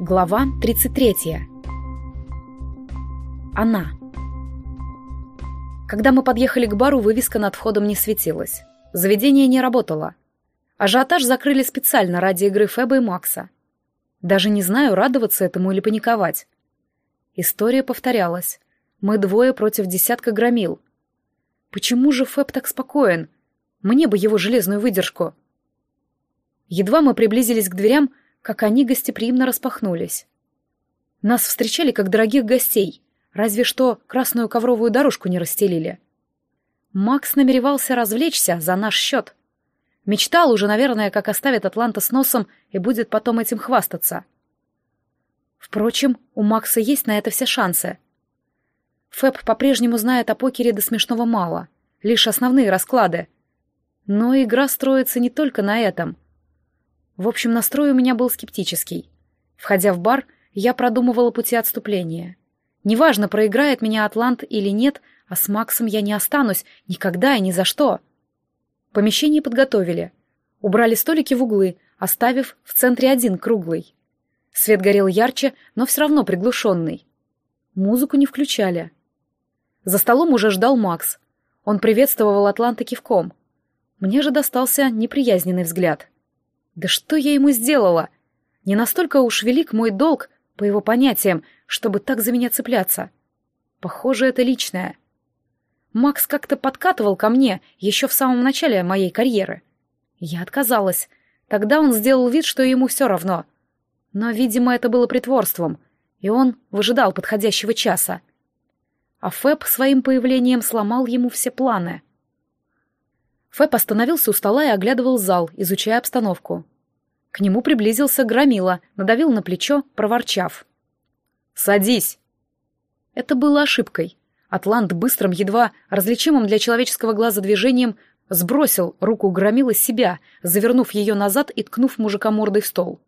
Глава 33. Она. Когда мы подъехали к бару, вывеска над входом не светилась. Заведение не работало. Ажиотаж закрыли специально ради игры Феба и Макса. Даже не знаю, радоваться этому или паниковать. История повторялась. Мы двое против десятка громил. Почему же Фэб так спокоен? Мне бы его железную выдержку. Едва мы приблизились к дверям, как они гостеприимно распахнулись. Нас встречали как дорогих гостей, разве что красную ковровую дорожку не расстелили. Макс намеревался развлечься за наш счет. Мечтал уже, наверное, как оставит Атланта с носом и будет потом этим хвастаться. Впрочем, у Макса есть на это все шансы. Фэб по-прежнему знает о покере до смешного мало, лишь основные расклады. Но игра строится не только на этом — в общем, настрой у меня был скептический. Входя в бар, я продумывала пути отступления. Неважно, проиграет меня Атлант или нет, а с Максом я не останусь никогда и ни за что. Помещение подготовили. Убрали столики в углы, оставив в центре один круглый. Свет горел ярче, но все равно приглушенный. Музыку не включали. За столом уже ждал Макс. Он приветствовал Атланта кивком. Мне же достался неприязненный взгляд — да что я ему сделала? Не настолько уж велик мой долг, по его понятиям, чтобы так за меня цепляться. Похоже, это личное. Макс как-то подкатывал ко мне еще в самом начале моей карьеры. Я отказалась. Тогда он сделал вид, что ему все равно. Но, видимо, это было притворством, и он выжидал подходящего часа. А Фэб своим появлением сломал ему все планы. Фэб остановился у стола и оглядывал зал, изучая обстановку. К нему приблизился Громила, надавил на плечо, проворчав. «Садись!» Это было ошибкой. Атлант быстрым, едва различимым для человеческого глаза движением сбросил руку Громила с себя, завернув ее назад и ткнув мужика мордой в стол.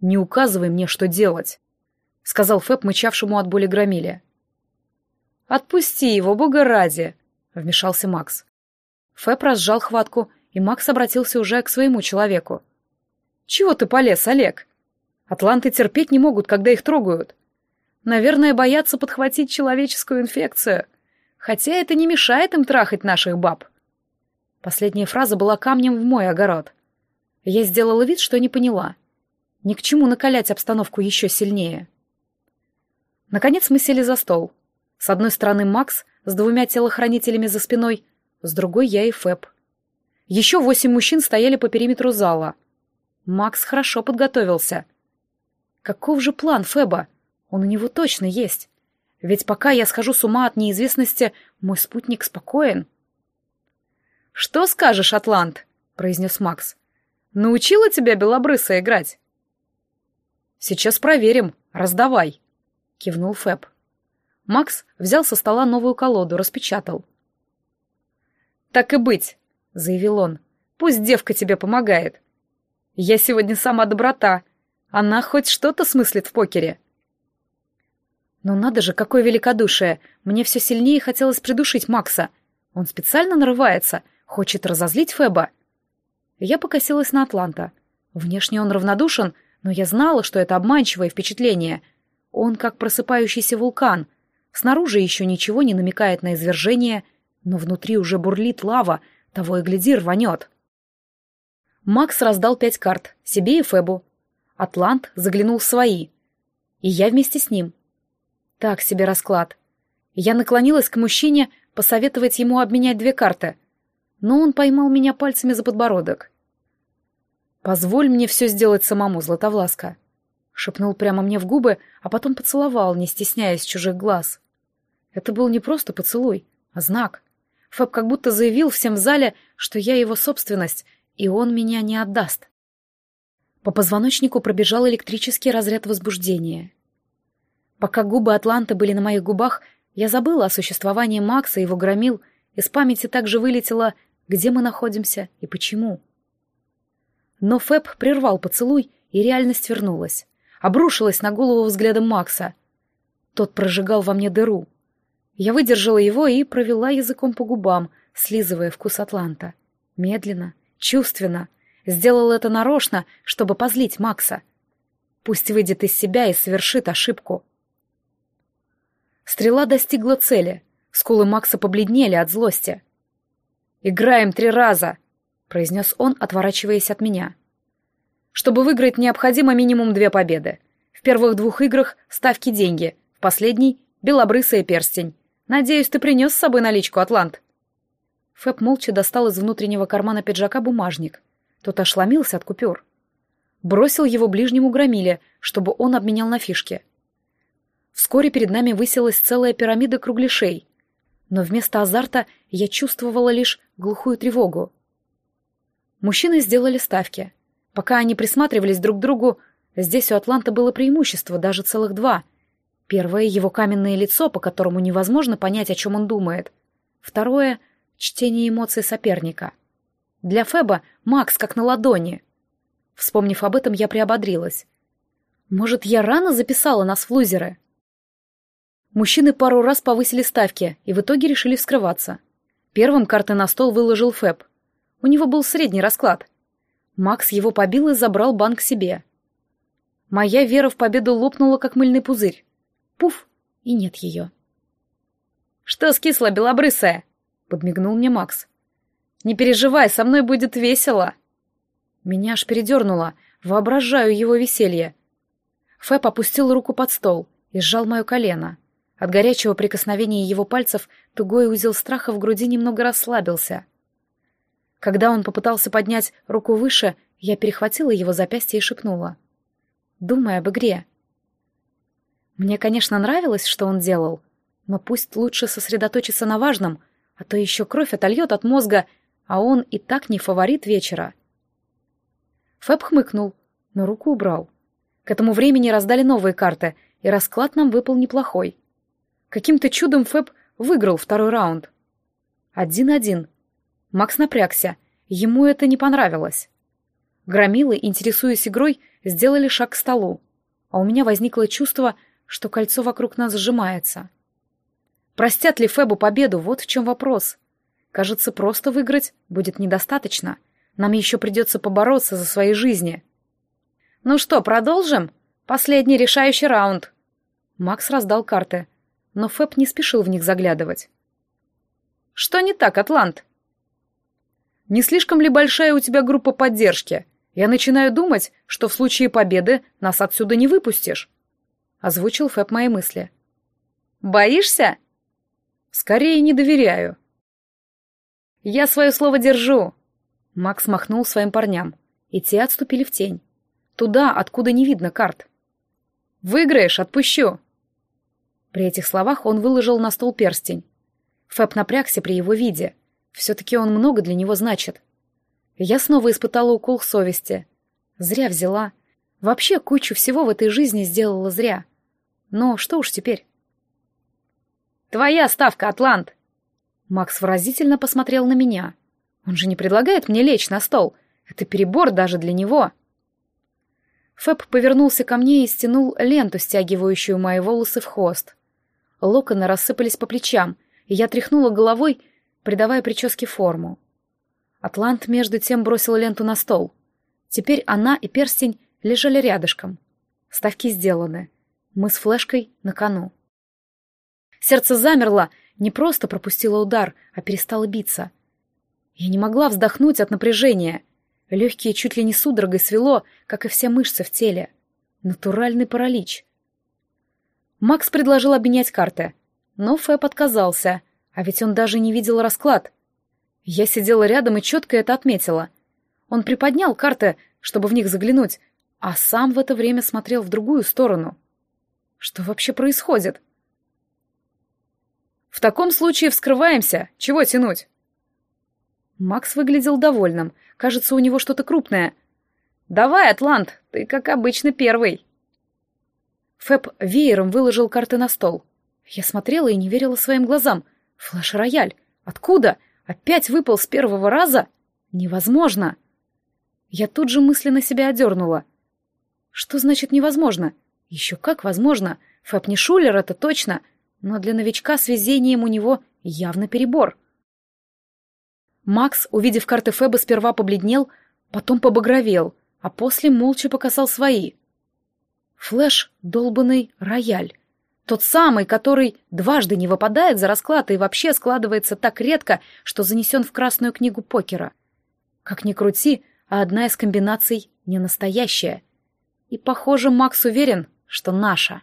«Не указывай мне, что делать», — сказал Фэб, мычавшему от боли Громиле. «Отпусти его, бога ради», — вмешался Макс. Фэб разжал хватку, и Макс обратился уже к своему человеку. «Чего ты полез, Олег? Атланты терпеть не могут, когда их трогают. Наверное, боятся подхватить человеческую инфекцию. Хотя это не мешает им трахать наших баб». Последняя фраза была камнем в мой огород. Я сделала вид, что не поняла. Ни к чему накалять обстановку еще сильнее. Наконец мы сели за стол. С одной стороны Макс с двумя телохранителями за спиной — с другой я и Фэб. Еще восемь мужчин стояли по периметру зала. Макс хорошо подготовился. Каков же план Фэба? Он у него точно есть. Ведь пока я схожу с ума от неизвестности, мой спутник спокоен. «Что скажешь, Атлант?» — произнес Макс. «Научила тебя белобрысо играть?» «Сейчас проверим. Раздавай», — кивнул Фэб. Макс взял со стола новую колоду, распечатал. «Так и быть», — заявил он. «Пусть девка тебе помогает. Я сегодня сама доброта. Она хоть что-то смыслит в покере». «Ну надо же, какое великодушие! Мне все сильнее хотелось придушить Макса. Он специально нарывается, хочет разозлить Феба». Я покосилась на Атланта. Внешне он равнодушен, но я знала, что это обманчивое впечатление. Он как просыпающийся вулкан. Снаружи еще ничего не намекает на извержение — но внутри уже бурлит лава, того и гляди рванет. Макс раздал пять карт, себе и Фебу. Атлант заглянул в свои. И я вместе с ним. Так себе расклад. Я наклонилась к мужчине, посоветовать ему обменять две карты. Но он поймал меня пальцами за подбородок. «Позволь мне все сделать самому, Златовласка», — шепнул прямо мне в губы, а потом поцеловал, не стесняясь чужих глаз. Это был не просто поцелуй, а знак. Фэб как будто заявил всем в зале, что я его собственность, и он меня не отдаст. По позвоночнику пробежал электрический разряд возбуждения. Пока губы Атланта были на моих губах, я забыла о существовании Макса, его громил, из памяти также вылетело, где мы находимся и почему. Но Фэб прервал поцелуй, и реальность вернулась. Обрушилась на голову взглядом Макса. Тот прожигал во мне дыру. Я выдержала его и провела языком по губам, слизывая вкус Атланта. Медленно, чувственно. Сделала это нарочно, чтобы позлить Макса. Пусть выйдет из себя и совершит ошибку. Стрела достигла цели. Скулы Макса побледнели от злости. «Играем три раза», — произнес он, отворачиваясь от меня. «Чтобы выиграть, необходимо минимум две победы. В первых двух играх ставки деньги, в последней — белобрысая перстень. Надеюсь, ты принес с собой наличку, Атлант?» Фэб молча достал из внутреннего кармана пиджака бумажник. Тот ошеломился от купюр. Бросил его ближнему громиле, чтобы он обменял на фишки. Вскоре перед нами высилась целая пирамида кругляшей. Но вместо азарта я чувствовала лишь глухую тревогу. Мужчины сделали ставки. Пока они присматривались друг к другу, здесь у Атланта было преимущество, даже целых два. Первое — его каменное лицо, по которому невозможно понять, о чем он думает. Второе — чтение эмоций соперника. Для Феба Макс как на ладони. Вспомнив об этом, я приободрилась. Может, я рано записала нас в лузеры? Мужчины пару раз повысили ставки и в итоге решили вскрываться. Первым карты на стол выложил Феб. У него был средний расклад. Макс его побил и забрал банк себе. Моя вера в победу лопнула, как мыльный пузырь. Пуф, и нет ее. «Что скисла, белобрысая?» — подмигнул мне Макс. «Не переживай, со мной будет весело!» Меня аж передернуло, воображаю его веселье. Фэп опустил руку под стол и сжал мое колено. От горячего прикосновения его пальцев тугой узел страха в груди немного расслабился. Когда он попытался поднять руку выше, я перехватила его запястье и шепнула. «Думай об игре». Мне, конечно, нравилось, что он делал, но пусть лучше сосредоточиться на важном — а то еще кровь отольет от мозга, а он и так не фаворит вечера. Фэб хмыкнул, но руку убрал. К этому времени раздали новые карты, и расклад нам выпал неплохой. Каким-то чудом Фэб выиграл второй раунд. Один-один. Макс напрягся, ему это не понравилось. Громилы, интересуясь игрой, сделали шаг к столу, а у меня возникло чувство, что кольцо вокруг нас сжимается. Простят ли Фебу победу, вот в чем вопрос. Кажется, просто выиграть будет недостаточно. Нам еще придется побороться за свои жизни. Ну что, продолжим? Последний решающий раунд. Макс раздал карты, но Феб не спешил в них заглядывать. Что не так, Атлант? Не слишком ли большая у тебя группа поддержки? Я начинаю думать, что в случае победы нас отсюда не выпустишь. Озвучил Фэб мои мысли. Боишься? Скорее не доверяю. Я свое слово держу. Макс махнул своим парням, и те отступили в тень. Туда, откуда не видно карт. Выиграешь, отпущу. При этих словах он выложил на стол перстень. Фэб напрягся при его виде. Все-таки он много для него значит. Я снова испытала укол совести. Зря взяла. Вообще кучу всего в этой жизни сделала зря. Но что уж теперь. Твоя ставка, Атлант!» Макс выразительно посмотрел на меня. «Он же не предлагает мне лечь на стол. Это перебор даже для него». Фэб повернулся ко мне и стянул ленту, стягивающую мои волосы в хвост. Локоны рассыпались по плечам, и я тряхнула головой, придавая прическе форму. Атлант между тем бросил ленту на стол. Теперь она и перстень лежали рядышком. Ставки сделаны. Мы с флешкой на кону. Сердце замерло, не просто пропустило удар, а перестало биться. Я не могла вздохнуть от напряжения. Легкие чуть ли не судорогой свело, как и все мышцы в теле. Натуральный паралич. Макс предложил обменять карты, но Фэб отказался, а ведь он даже не видел расклад. Я сидела рядом и четко это отметила. Он приподнял карты, чтобы в них заглянуть, а сам в это время смотрел в другую сторону. Что вообще происходит? — в таком случае вскрываемся. Чего тянуть?» Макс выглядел довольным. Кажется, у него что-то крупное. «Давай, Атлант, ты, как обычно, первый». Фэб веером выложил карты на стол. Я смотрела и не верила своим глазам. Флэш-рояль. Откуда? Опять выпал с первого раза? Невозможно. Я тут же мысленно себя одернула. Что значит невозможно? Еще как возможно. Фэб не шулер, это точно. — но для новичка с везением у него явно перебор. Макс, увидев карты Феба, сперва побледнел, потом побагровел, а после молча показал свои. Флэш — долбанный рояль. Тот самый, который дважды не выпадает за расклад и вообще складывается так редко, что занесен в Красную книгу покера. Как ни крути, а одна из комбинаций не настоящая. И, похоже, Макс уверен, что наша.